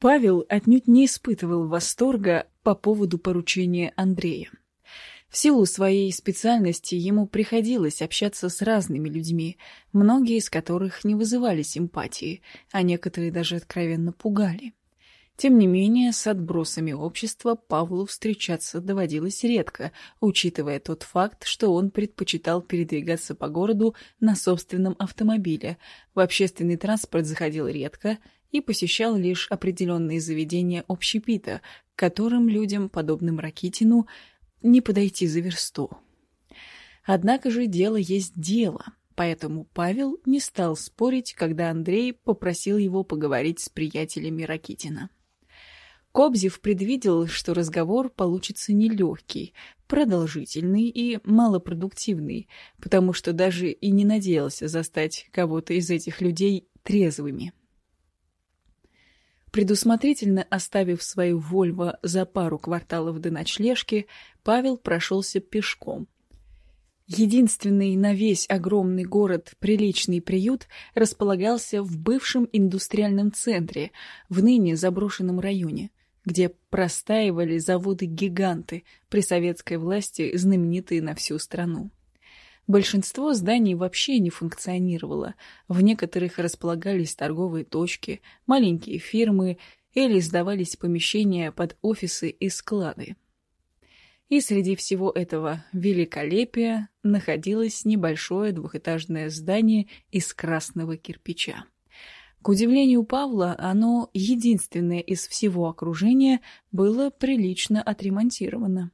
Павел отнюдь не испытывал восторга по поводу поручения Андрея. В силу своей специальности ему приходилось общаться с разными людьми, многие из которых не вызывали симпатии, а некоторые даже откровенно пугали. Тем не менее, с отбросами общества Павлу встречаться доводилось редко, учитывая тот факт, что он предпочитал передвигаться по городу на собственном автомобиле, в общественный транспорт заходил редко и посещал лишь определенные заведения общепита, к которым людям, подобным Ракитину, не подойти за версту. Однако же дело есть дело, поэтому Павел не стал спорить, когда Андрей попросил его поговорить с приятелями Ракитина. Кобзев предвидел, что разговор получится нелегкий, продолжительный и малопродуктивный, потому что даже и не надеялся застать кого-то из этих людей трезвыми. Предусмотрительно оставив свою «Вольво» за пару кварталов до ночлежки, Павел прошелся пешком. Единственный на весь огромный город приличный приют располагался в бывшем индустриальном центре, в ныне заброшенном районе, где простаивали заводы-гиганты при советской власти, знаменитые на всю страну. Большинство зданий вообще не функционировало. В некоторых располагались торговые точки, маленькие фирмы или сдавались помещения под офисы и склады. И среди всего этого великолепия находилось небольшое двухэтажное здание из красного кирпича. К удивлению Павла, оно, единственное из всего окружения, было прилично отремонтировано.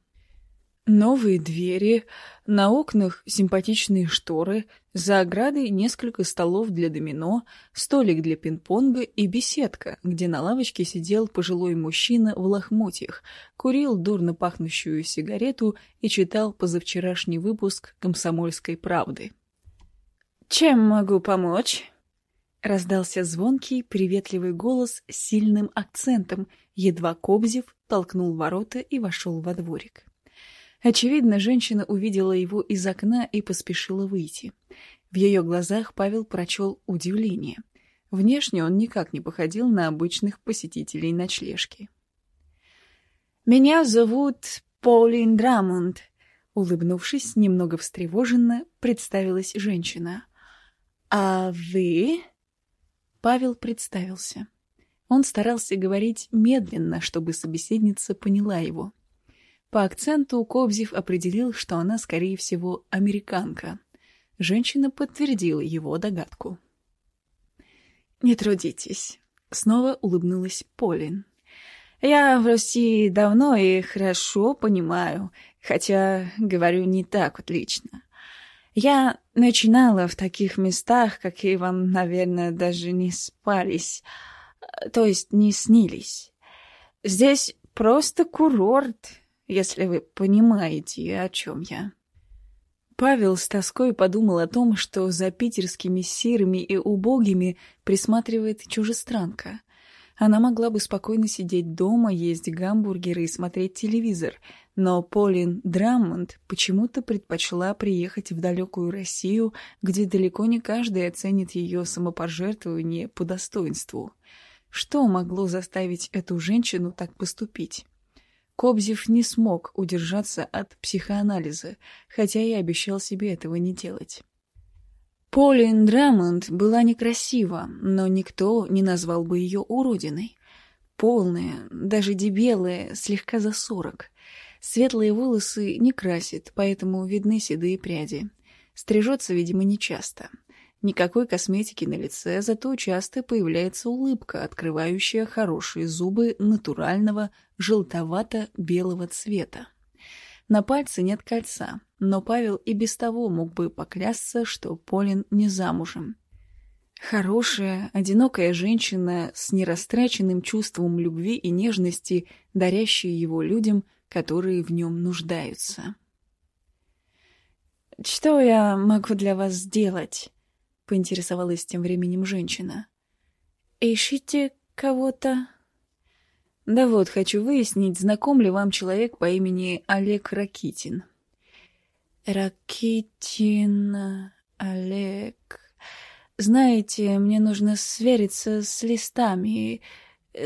Новые двери, на окнах симпатичные шторы, за оградой несколько столов для домино, столик для пинг-понга и беседка, где на лавочке сидел пожилой мужчина в лохмотьях, курил дурно пахнущую сигарету и читал позавчерашний выпуск «Комсомольской правды». «Чем могу помочь?» Раздался звонкий, приветливый голос с сильным акцентом, едва Кобзев толкнул ворота и вошел во дворик. Очевидно, женщина увидела его из окна и поспешила выйти. В ее глазах Павел прочел удивление. Внешне он никак не походил на обычных посетителей ночлежки. «Меня зовут Полин Драмонд», — улыбнувшись, немного встревоженно, представилась женщина. «А вы?» Павел представился. Он старался говорить медленно, чтобы собеседница поняла его. По акценту Кобзев определил, что она, скорее всего, американка. Женщина подтвердила его догадку. «Не трудитесь», — снова улыбнулась Полин. «Я в России давно и хорошо понимаю, хотя говорю не так отлично. Я начинала в таких местах, какие вам, наверное, даже не спались, то есть не снились. Здесь просто курорт, если вы понимаете, о чем я. Павел с тоской подумал о том, что за питерскими серыми и убогими присматривает чужестранка. Она могла бы спокойно сидеть дома, есть гамбургеры и смотреть телевизор, но Полин Драммонд почему-то предпочла приехать в далекую Россию, где далеко не каждый оценит ее самопожертвование по достоинству. Что могло заставить эту женщину так поступить? Кобзев не смог удержаться от психоанализа, хотя и обещал себе этого не делать. Полин Драмонд была некрасива, но никто не назвал бы ее уродиной. Полная, даже дебелая, слегка за сорок. Светлые волосы не красит, поэтому видны седые пряди. Стрижется, видимо, нечасто. Никакой косметики на лице, зато часто появляется улыбка, открывающая хорошие зубы натурального желтовато-белого цвета. На пальце нет кольца, но Павел и без того мог бы поклясться, что Полин не замужем. Хорошая, одинокая женщина с нерастраченным чувством любви и нежности, дарящая его людям, которые в нем нуждаются. «Что я могу для вас сделать?» — поинтересовалась тем временем женщина. «Ищите кого-то?» «Да вот, хочу выяснить, знаком ли вам человек по имени Олег Ракитин». «Ракитин... Олег...» «Знаете, мне нужно свериться с листами.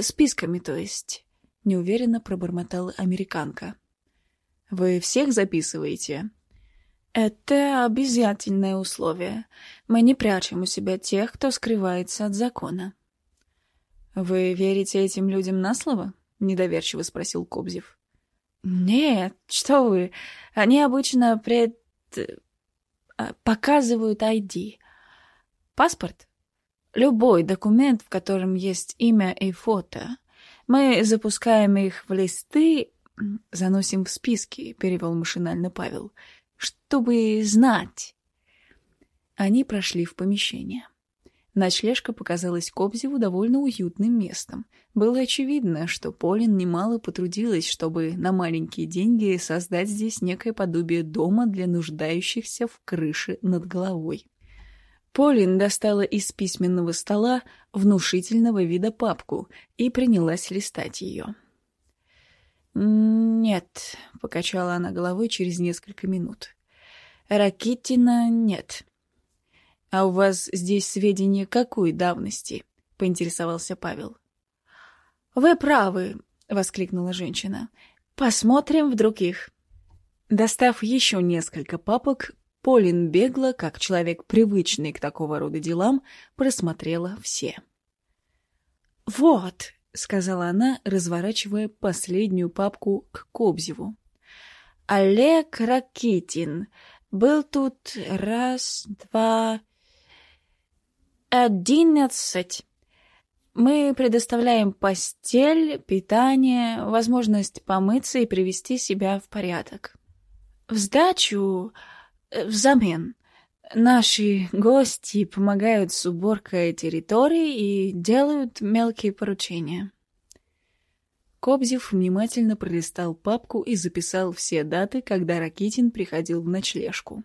Списками, то есть», — неуверенно пробормотала американка. «Вы всех записываете?» «Это обязательное условие. Мы не прячем у себя тех, кто скрывается от закона». «Вы верите этим людям на слово?» — недоверчиво спросил Кобзев. «Нет, что вы. Они обычно пред... А, показывают ID. Паспорт? Любой документ, в котором есть имя и фото. Мы запускаем их в листы, заносим в списки, перевел машинально Павел, чтобы знать. Они прошли в помещение. Ночлежка показалась Кобзеву довольно уютным местом. Было очевидно, что Полин немало потрудилась, чтобы на маленькие деньги создать здесь некое подобие дома для нуждающихся в крыше над головой. Полин достала из письменного стола внушительного вида папку и принялась листать ее. «Нет», — покачала она головой через несколько минут. «Ракитина нет». «А у вас здесь сведения какой давности?» — поинтересовался Павел. «Вы правы», — воскликнула женщина. «Посмотрим в других». Достав еще несколько папок, Полин бегло, как человек привычный к такого рода делам, просмотрела все. «Вот», — сказала она, разворачивая последнюю папку к Кобзеву. «Олег Ракитин. Был тут раз, два, Одиннадцать. Мы предоставляем постель, питание, возможность помыться и привести себя в порядок. В сдачу, э, взамен, наши гости помогают с уборкой территории и делают мелкие поручения. Кобзев внимательно пролистал папку и записал все даты, когда Ракитин приходил в ночлежку.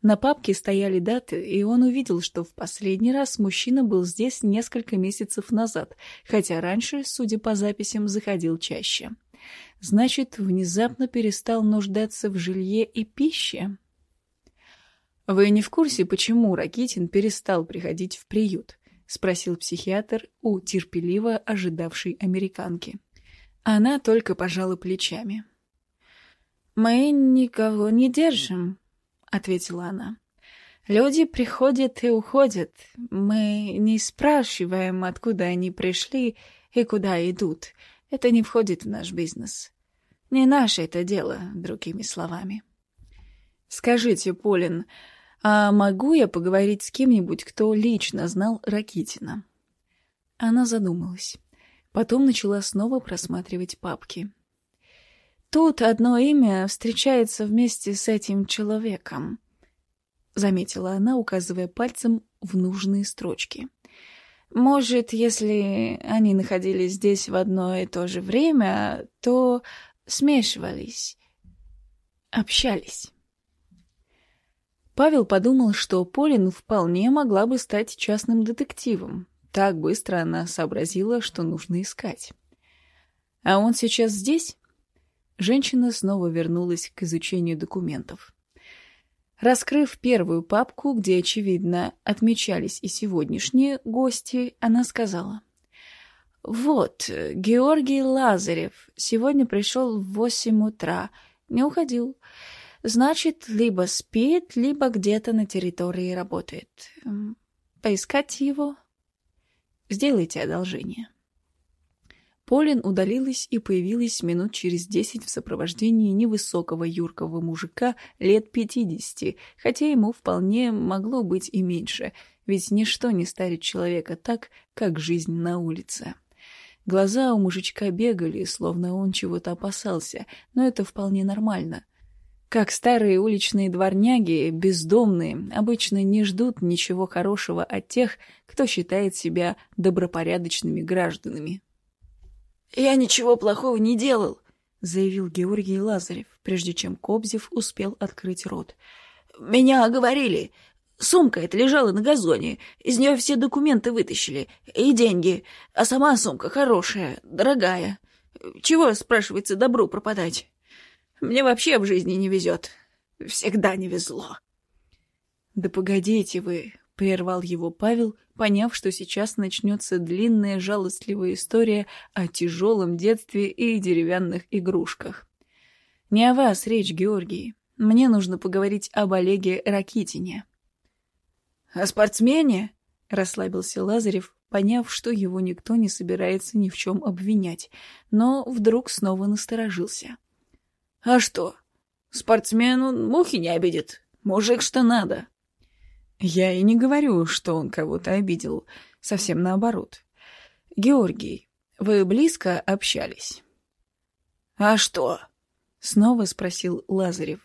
На папке стояли даты, и он увидел, что в последний раз мужчина был здесь несколько месяцев назад, хотя раньше, судя по записям, заходил чаще. Значит, внезапно перестал нуждаться в жилье и пище? «Вы не в курсе, почему Ракитин перестал приходить в приют?» — спросил психиатр у терпеливо ожидавшей американки. Она только пожала плечами. «Мы никого не держим», ответила она. Люди приходят и уходят. Мы не спрашиваем, откуда они пришли и куда идут. Это не входит в наш бизнес. Не наше это дело, другими словами. Скажите, Полин, а могу я поговорить с кем-нибудь, кто лично знал Ракитина? Она задумалась. Потом начала снова просматривать папки. Тут одно имя встречается вместе с этим человеком, — заметила она, указывая пальцем в нужные строчки. Может, если они находились здесь в одно и то же время, то смешивались, общались. Павел подумал, что Полин вполне могла бы стать частным детективом. Так быстро она сообразила, что нужно искать. А он сейчас здесь? Женщина снова вернулась к изучению документов. Раскрыв первую папку, где, очевидно, отмечались и сегодняшние гости, она сказала. «Вот, Георгий Лазарев сегодня пришел в восемь утра, не уходил. Значит, либо спит, либо где-то на территории работает. Поискать его? Сделайте одолжение». Полин удалилась и появилась минут через десять в сопровождении невысокого юркого мужика лет пятидесяти, хотя ему вполне могло быть и меньше, ведь ничто не старит человека так, как жизнь на улице. Глаза у мужичка бегали, словно он чего-то опасался, но это вполне нормально. Как старые уличные дворняги, бездомные, обычно не ждут ничего хорошего от тех, кто считает себя добропорядочными гражданами. «Я ничего плохого не делал», — заявил Георгий Лазарев, прежде чем Кобзев успел открыть рот. «Меня оговорили. Сумка эта лежала на газоне, из нее все документы вытащили, и деньги, а сама сумка хорошая, дорогая. Чего, спрашивается, добру пропадать? Мне вообще в жизни не везет. Всегда не везло». «Да погодите вы», — прервал его Павел, поняв, что сейчас начнется длинная жалостливая история о тяжелом детстве и деревянных игрушках. «Не о вас речь, Георгий. Мне нужно поговорить об Олеге Ракитине». «О спортсмене?» — расслабился Лазарев, поняв, что его никто не собирается ни в чем обвинять, но вдруг снова насторожился. «А что? Спортсмен он мухи не обидит. Мужик что надо». Я и не говорю, что он кого-то обидел. Совсем наоборот. Георгий, вы близко общались? А что? Снова спросил Лазарев.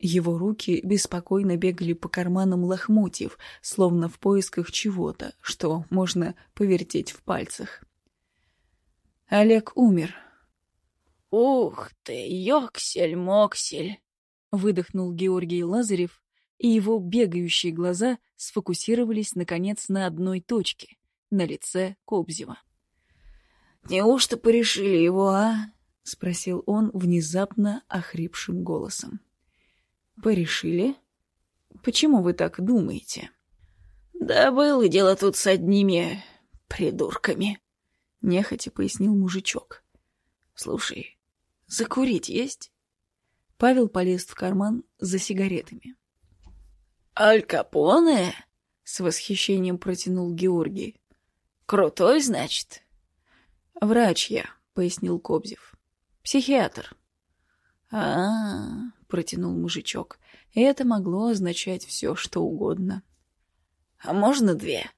Его руки беспокойно бегали по карманам лохмотьев, словно в поисках чего-то, что можно повертеть в пальцах. Олег умер. «Ух ты, ёксель-моксель!» — выдохнул Георгий Лазарев и его бегающие глаза сфокусировались, наконец, на одной точке — на лице Кобзева. «Неужто порешили его, а?» — спросил он внезапно охрипшим голосом. «Порешили? Почему вы так думаете?» «Да было дело тут с одними придурками», — нехотя пояснил мужичок. «Слушай, закурить есть?» Павел полез в карман за сигаретами. «Аль Капоне?» — с восхищением протянул Георгий. «Крутой, значит?» «Врач я», — пояснил Кобзев. «Психиатр». «А-а-а», протянул мужичок. Это могло означать все, что угодно. «А можно две?»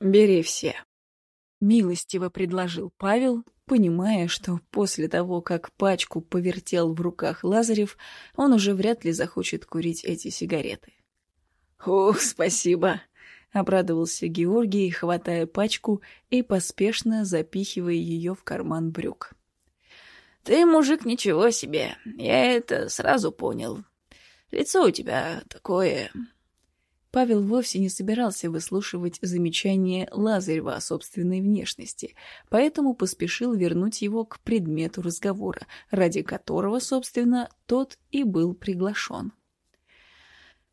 «Бери все», — милостиво предложил Павел, понимая, что после того, как пачку повертел в руках Лазарев, он уже вряд ли захочет курить эти сигареты. «Ух, спасибо!» — обрадовался Георгий, хватая пачку и поспешно запихивая ее в карман брюк. «Ты, мужик, ничего себе, я это сразу понял. Лицо у тебя такое...» Павел вовсе не собирался выслушивать замечания Лазарева о собственной внешности, поэтому поспешил вернуть его к предмету разговора, ради которого, собственно, тот и был приглашен.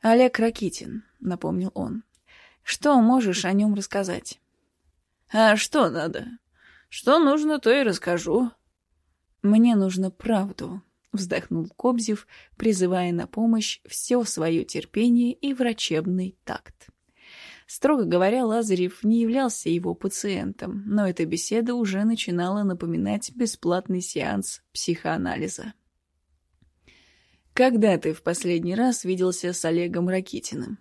«Олег Ракитин», — напомнил он. «Что можешь о нем рассказать?» «А что надо? Что нужно, то и расскажу». «Мне нужно правду», — вздохнул Кобзев, призывая на помощь все свое терпение и врачебный такт. Строго говоря, Лазарев не являлся его пациентом, но эта беседа уже начинала напоминать бесплатный сеанс психоанализа. «Когда ты в последний раз виделся с Олегом Ракитиным?»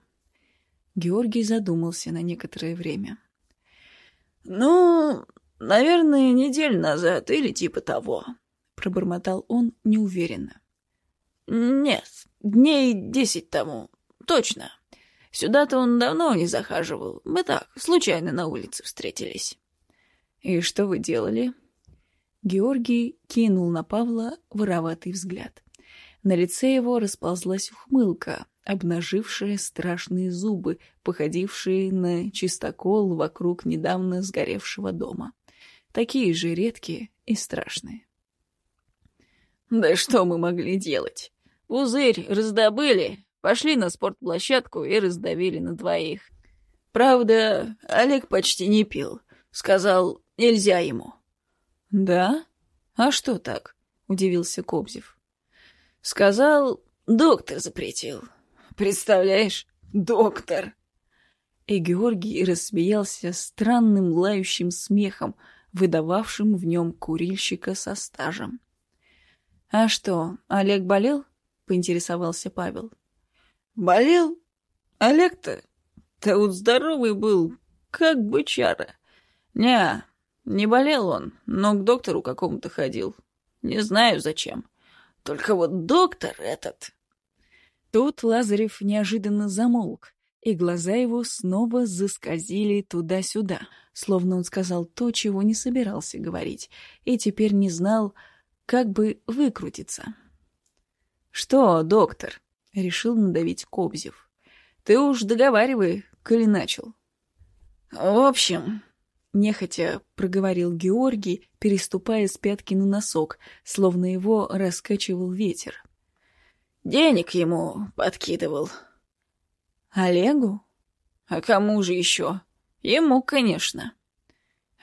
Георгий задумался на некоторое время. «Ну, наверное, неделю назад или типа того», — пробормотал он неуверенно. «Нет, дней десять тому, точно. Сюда-то он давно не захаживал. Мы так, случайно на улице встретились». «И что вы делали?» Георгий кинул на Павла вороватый взгляд. На лице его расползлась ухмылка, обнажившая страшные зубы, походившие на чистокол вокруг недавно сгоревшего дома. Такие же редкие и страшные. «Да что мы могли делать? Пузырь раздобыли, пошли на спортплощадку и раздавили на двоих. Правда, Олег почти не пил. Сказал, нельзя ему». «Да? А что так?» — удивился Кобзев. Сказал, доктор запретил. Представляешь, доктор. И Георгий рассмеялся странным лающим смехом, выдававшим в нем курильщика со стажем. «А что, Олег болел?» — поинтересовался Павел. «Болел? Олег-то? Да вот здоровый был, как бычара. Не, не болел он, но к доктору какому-то ходил. Не знаю зачем. Только вот доктор этот...» Тут Лазарев неожиданно замолк, и глаза его снова заскользили туда-сюда, словно он сказал то, чего не собирался говорить, и теперь не знал, как бы выкрутиться. «Что, доктор?» — решил надавить Кобзев. «Ты уж договаривай, коли начал». «В общем, Нехотя проговорил Георгий, переступая с пятки на носок, словно его раскачивал ветер. «Денег ему подкидывал». «Олегу?» А кому же еще? Ему, конечно.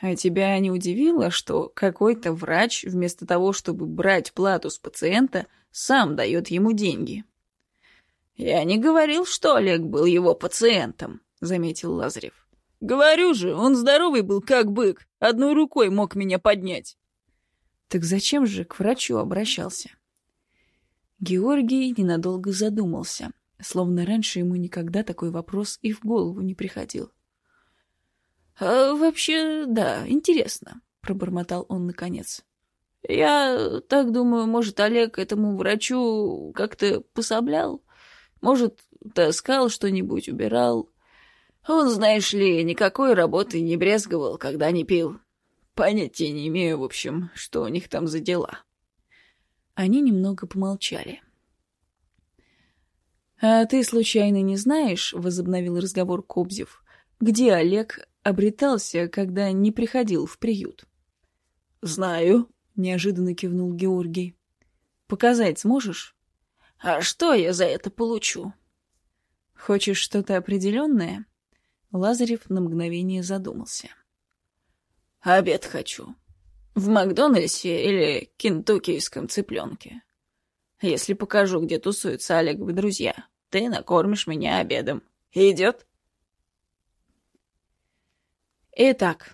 А тебя не удивило, что какой-то врач, вместо того, чтобы брать плату с пациента, сам дает ему деньги? Я не говорил, что Олег был его пациентом, заметил Лазарев. Говорю же, он здоровый был, как бык, одной рукой мог меня поднять. Так зачем же к врачу обращался? Георгий ненадолго задумался, словно раньше ему никогда такой вопрос и в голову не приходил. «А вообще, да, интересно», — пробормотал он наконец. «Я так думаю, может, Олег этому врачу как-то пособлял? Может, таскал что-нибудь, убирал? Он, знаешь ли, никакой работы не брезговал, когда не пил. Понятия не имею, в общем, что у них там за дела». Они немного помолчали. «А ты, случайно, не знаешь, — возобновил разговор Кобзев, — где Олег обретался, когда не приходил в приют. «Знаю», — неожиданно кивнул Георгий. «Показать сможешь?» «А что я за это получу?» «Хочешь что-то определенное?» Лазарев на мгновение задумался. «Обед хочу. В Макдональдсе или кентуккийском цыпленке. Если покажу, где тусуются Олеговы друзья, ты накормишь меня обедом. Идет?» «Итак,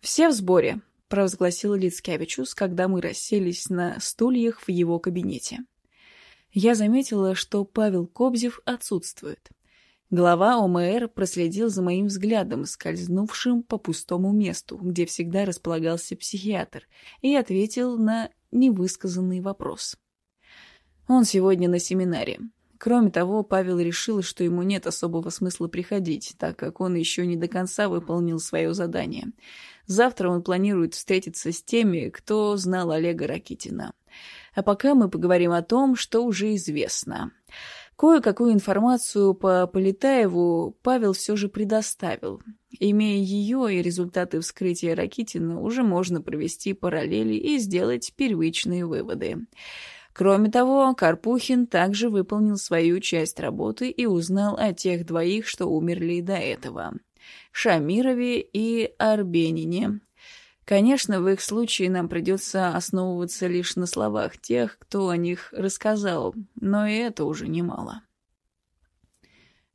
все в сборе», — провозгласил Лицкевичус, когда мы расселись на стульях в его кабинете. Я заметила, что Павел Кобзев отсутствует. Глава ОМР проследил за моим взглядом, скользнувшим по пустому месту, где всегда располагался психиатр, и ответил на невысказанный вопрос. Он сегодня на семинаре. Кроме того, Павел решил, что ему нет особого смысла приходить, так как он еще не до конца выполнил свое задание. Завтра он планирует встретиться с теми, кто знал Олега Ракитина. А пока мы поговорим о том, что уже известно. Кое-какую информацию по Полетаеву Павел все же предоставил. Имея ее и результаты вскрытия Ракитина, уже можно провести параллели и сделать первичные выводы. Кроме того, Карпухин также выполнил свою часть работы и узнал о тех двоих, что умерли до этого. Шамирове и Арбенине. Конечно, в их случае нам придется основываться лишь на словах тех, кто о них рассказал, но и это уже немало.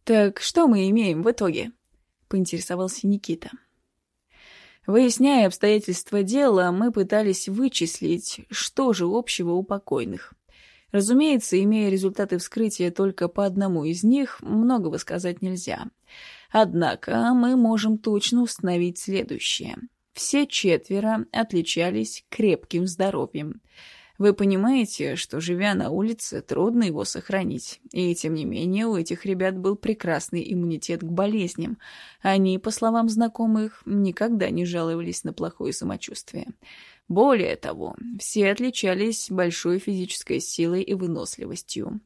«Так что мы имеем в итоге?» — поинтересовался Никита. Выясняя обстоятельства дела, мы пытались вычислить, что же общего у покойных. Разумеется, имея результаты вскрытия только по одному из них, многого сказать нельзя. Однако мы можем точно установить следующее. Все четверо отличались крепким здоровьем. Вы понимаете, что, живя на улице, трудно его сохранить. И, тем не менее, у этих ребят был прекрасный иммунитет к болезням. Они, по словам знакомых, никогда не жаловались на плохое самочувствие. Более того, все отличались большой физической силой и выносливостью.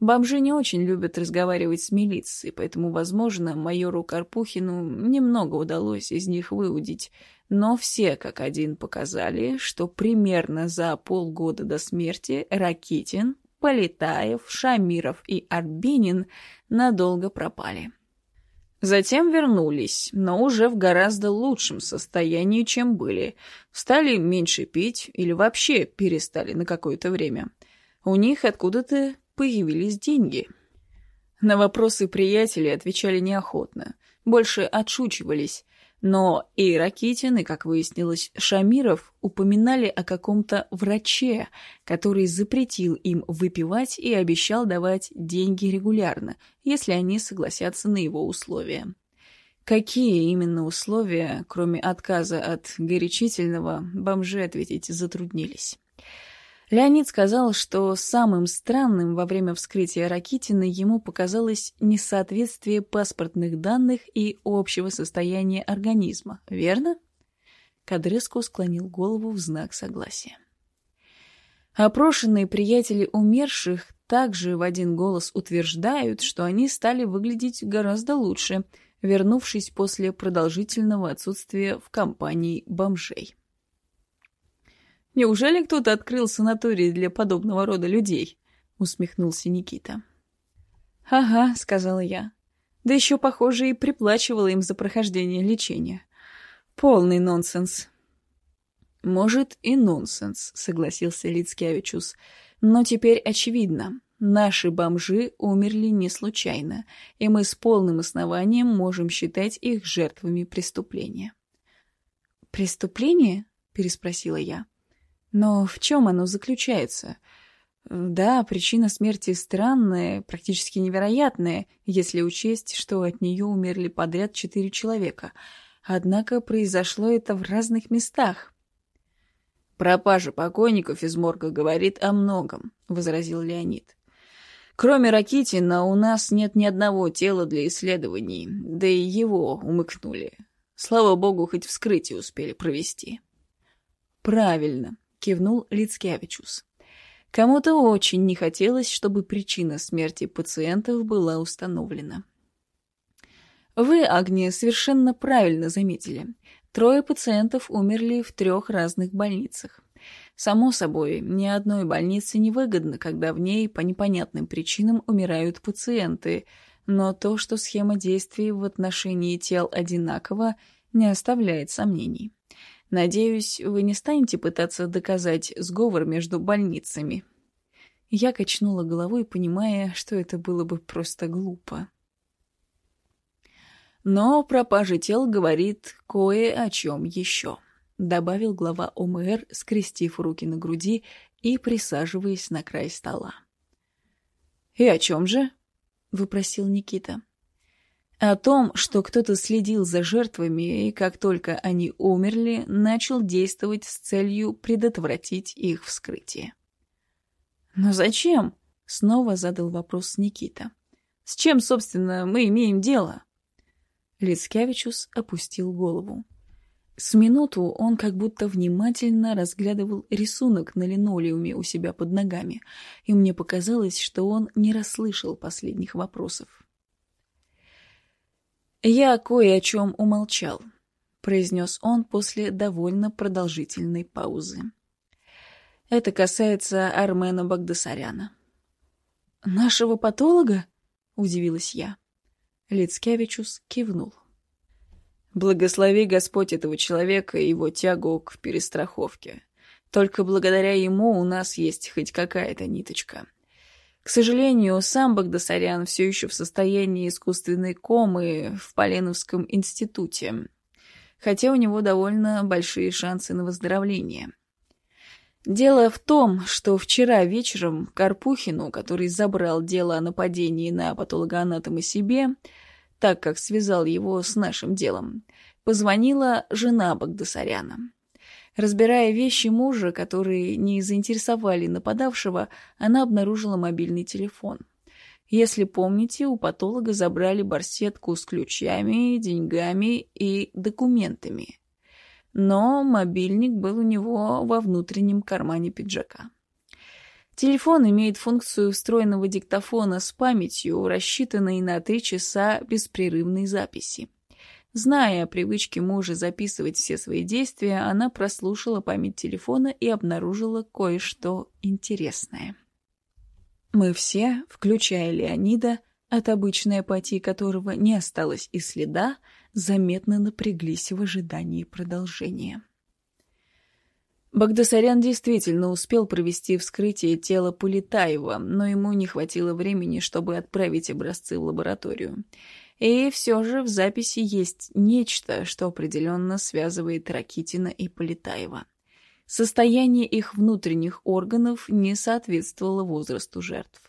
Бомжи не очень любят разговаривать с милицией, поэтому, возможно, майору Карпухину немного удалось из них выудить, но все как один показали, что примерно за полгода до смерти Ракитин, Полетаев, Шамиров и Арбенин надолго пропали. Затем вернулись, но уже в гораздо лучшем состоянии, чем были. Стали меньше пить или вообще перестали на какое-то время. У них откуда-то появились деньги. На вопросы приятелей отвечали неохотно, больше отшучивались, но и Ракитин, и, как выяснилось, Шамиров упоминали о каком-то враче, который запретил им выпивать и обещал давать деньги регулярно, если они согласятся на его условия. Какие именно условия, кроме отказа от горячительного, бомжи ответить затруднились. Леонид сказал, что самым странным во время вскрытия Ракитина ему показалось несоответствие паспортных данных и общего состояния организма, верно? Кадреско склонил голову в знак согласия. Опрошенные приятели умерших также в один голос утверждают, что они стали выглядеть гораздо лучше, вернувшись после продолжительного отсутствия в компании бомжей. Неужели кто-то открыл санаторий для подобного рода людей?» — усмехнулся Никита. «Ага», — сказала я. Да еще, похоже, и приплачивала им за прохождение лечения. Полный нонсенс. «Может, и нонсенс», — согласился Лицкевичус. «Но теперь очевидно, наши бомжи умерли не случайно, и мы с полным основанием можем считать их жертвами преступления». «Преступление?» — переспросила я. «Но в чем оно заключается?» Да, причина смерти странная, практически невероятная, если учесть, что от нее умерли подряд четыре человека. Однако произошло это в разных местах. «Пропажа покойников из морга говорит о многом», — возразил Леонид. «Кроме Ракитина у нас нет ни одного тела для исследований, да и его умыкнули. Слава богу, хоть вскрытие успели провести». «Правильно», — кивнул Лицкевичус. Кому-то очень не хотелось, чтобы причина смерти пациентов была установлена. Вы, Агния, совершенно правильно заметили. Трое пациентов умерли в трех разных больницах. Само собой, ни одной больнице не выгодно, когда в ней по непонятным причинам умирают пациенты, но то, что схема действий в отношении тел одинакова, не оставляет сомнений. Надеюсь, вы не станете пытаться доказать сговор между больницами. Я качнула головой, понимая, что это было бы просто глупо. Но пропажа тел говорит кое о чем еще, добавил глава ОМР, скрестив руки на груди и присаживаясь на край стола. «И о чем же?» — выпросил Никита о том, что кто-то следил за жертвами и, как только они умерли, начал действовать с целью предотвратить их вскрытие. «Но зачем?» — снова задал вопрос Никита. «С чем, собственно, мы имеем дело?» Лицкевичус опустил голову. С минуту он как будто внимательно разглядывал рисунок на линолеуме у себя под ногами, и мне показалось, что он не расслышал последних вопросов. «Я кое о чем умолчал», — произнес он после довольно продолжительной паузы. «Это касается Армена Багдасаряна». «Нашего патолога?» — удивилась я. Лицкевичус кивнул. «Благослови Господь этого человека и его тягу к перестраховке. Только благодаря ему у нас есть хоть какая-то ниточка. К сожалению, сам Багдасарян все еще в состоянии искусственной комы в Поленовском институте, хотя у него довольно большие шансы на выздоровление. Дело в том, что вчера вечером Карпухину, который забрал дело о нападении на патологоанатома себе, так как связал его с нашим делом, позвонила жена Багдасаряна. Разбирая вещи мужа, которые не заинтересовали нападавшего, она обнаружила мобильный телефон. Если помните, у патолога забрали барсетку с ключами, деньгами и документами. Но мобильник был у него во внутреннем кармане пиджака. Телефон имеет функцию встроенного диктофона с памятью, рассчитанной на три часа беспрерывной записи. Зная о привычке мужа записывать все свои действия, она прослушала память телефона и обнаружила кое-что интересное. Мы все, включая Леонида, от обычной апатии которого не осталось и следа, заметно напряглись в ожидании продолжения. Багдасарян действительно успел провести вскрытие тела Пулетаева, но ему не хватило времени, чтобы отправить образцы в лабораторию. И все же в записи есть нечто, что определенно связывает Ракитина и Полетаева. Состояние их внутренних органов не соответствовало возрасту жертв.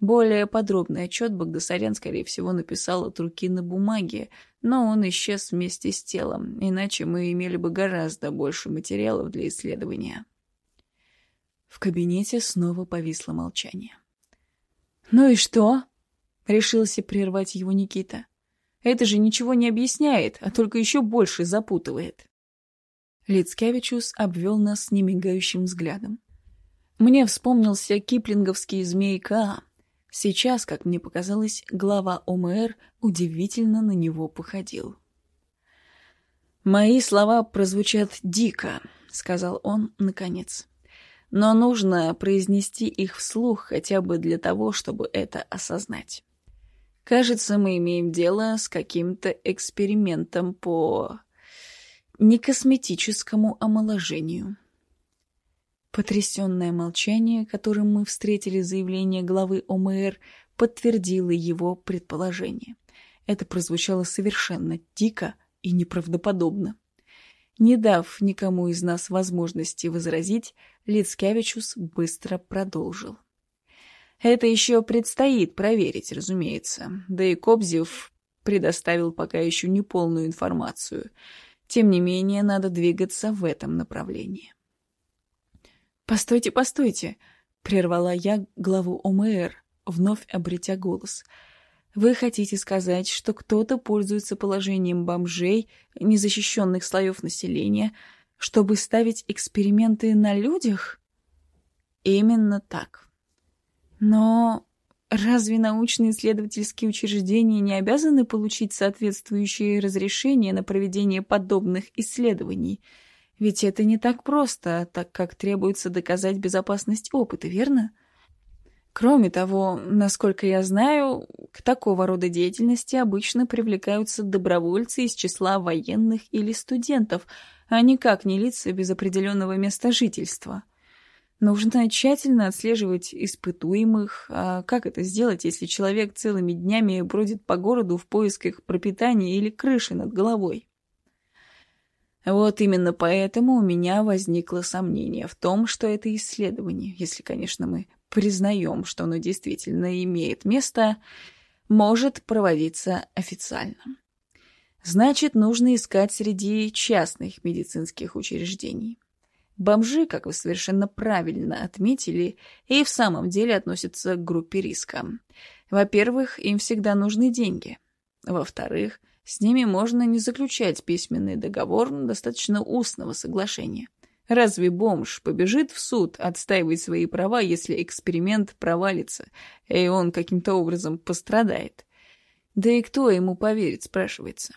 Более подробный отчет Багдасарян, скорее всего, написал от руки на бумаге, но он исчез вместе с телом, иначе мы имели бы гораздо больше материалов для исследования. В кабинете снова повисло молчание. «Ну и что?» — решился прервать его Никита. «Это же ничего не объясняет, а только еще больше запутывает». Лицкевичус обвел нас немигающим взглядом. Мне вспомнился киплинговский змей Каа. Сейчас, как мне показалось, глава ОМР удивительно на него походил. «Мои слова прозвучат дико», — сказал он наконец. «Но нужно произнести их вслух хотя бы для того, чтобы это осознать. Кажется, мы имеем дело с каким-то экспериментом по некосметическому омоложению. Потрясенное молчание, которым мы встретили заявление главы ОМР, подтвердило его предположение. Это прозвучало совершенно дико и неправдоподобно. Не дав никому из нас возможности возразить, Лицкевичус быстро продолжил. Это еще предстоит проверить, разумеется. Да и Кобзев предоставил пока еще неполную информацию. Тем не менее, надо двигаться в этом направлении. «Постойте, постойте!» — прервала я главу ОМР, вновь обретя голос. «Вы хотите сказать, что кто-то пользуется положением бомжей, незащищенных слоев населения, чтобы ставить эксперименты на людях?» «Именно так», но разве научные исследовательские учреждения не обязаны получить соответствующие разрешения на проведение подобных исследований? Ведь это не так просто, так как требуется доказать безопасность опыта, верно? Кроме того, насколько я знаю, к такого рода деятельности обычно привлекаются добровольцы из числа военных или студентов, а никак не лица без определенного места жительства. Нужно тщательно отслеживать испытуемых. А как это сделать, если человек целыми днями бродит по городу в поисках пропитания или крыши над головой? Вот именно поэтому у меня возникло сомнение в том, что это исследование, если, конечно, мы признаем, что оно действительно имеет место, может проводиться официально. Значит, нужно искать среди частных медицинских учреждений. Бомжи, как вы совершенно правильно отметили, и в самом деле относятся к группе риска. Во-первых, им всегда нужны деньги. Во-вторых, с ними можно не заключать письменный договор, достаточно устного соглашения. Разве бомж побежит в суд отстаивать свои права, если эксперимент провалится, и он каким-то образом пострадает? Да и кто ему поверит, спрашивается.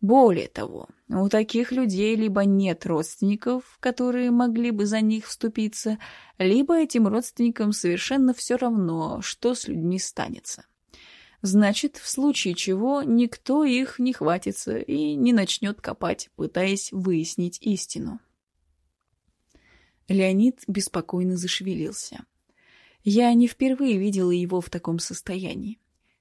Более того, у таких людей либо нет родственников, которые могли бы за них вступиться, либо этим родственникам совершенно все равно, что с людьми станется. Значит, в случае чего никто их не хватится и не начнет копать, пытаясь выяснить истину. Леонид беспокойно зашевелился. Я не впервые видела его в таком состоянии.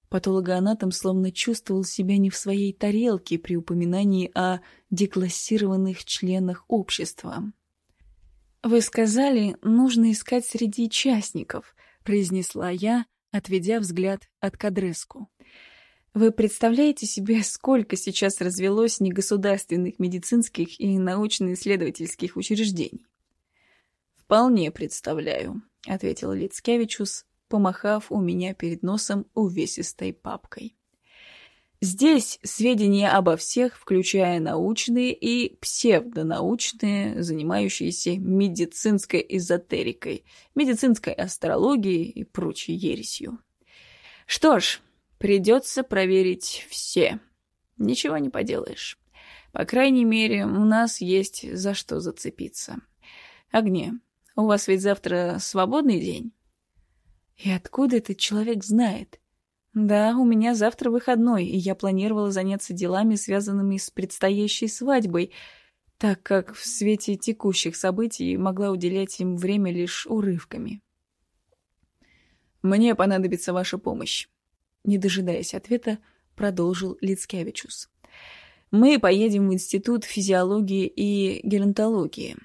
Патологоанатом словно чувствовал себя не в своей тарелке при упоминании о деклассированных членах общества. «Вы сказали, нужно искать среди частников», — произнесла я, отведя взгляд от Кадреску. «Вы представляете себе, сколько сейчас развелось негосударственных медицинских и научно-исследовательских учреждений?» «Вполне представляю», — ответил Лицкевичус, помахав у меня перед носом увесистой папкой. Здесь сведения обо всех, включая научные и псевдонаучные, занимающиеся медицинской эзотерикой, медицинской астрологией и прочей ересью. Что ж, придется проверить все. Ничего не поделаешь. По крайней мере, у нас есть за что зацепиться. Огне, у вас ведь завтра свободный день? И откуда этот человек знает? Да, у меня завтра выходной, и я планировала заняться делами, связанными с предстоящей свадьбой, так как в свете текущих событий могла уделять им время лишь урывками. «Мне понадобится ваша помощь», — не дожидаясь ответа, продолжил Лицкевичус. «Мы поедем в Институт физиологии и геронтологии.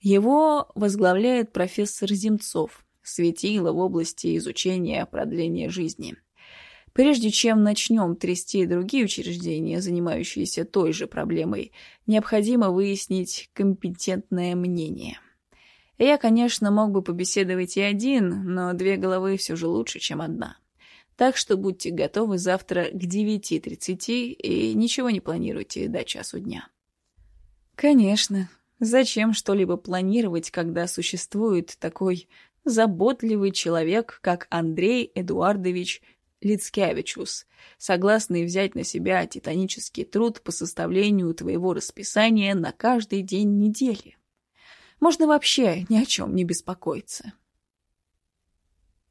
Его возглавляет профессор Земцов» светило в области изучения продления жизни. Прежде чем начнем трясти другие учреждения, занимающиеся той же проблемой, необходимо выяснить компетентное мнение. Я, конечно, мог бы побеседовать и один, но две головы все же лучше, чем одна. Так что будьте готовы завтра к 9.30 и ничего не планируйте до часу дня. Конечно. Зачем что-либо планировать, когда существует такой заботливый человек, как Андрей Эдуардович Лицкевичус, согласный взять на себя титанический труд по составлению твоего расписания на каждый день недели. Можно вообще ни о чем не беспокоиться.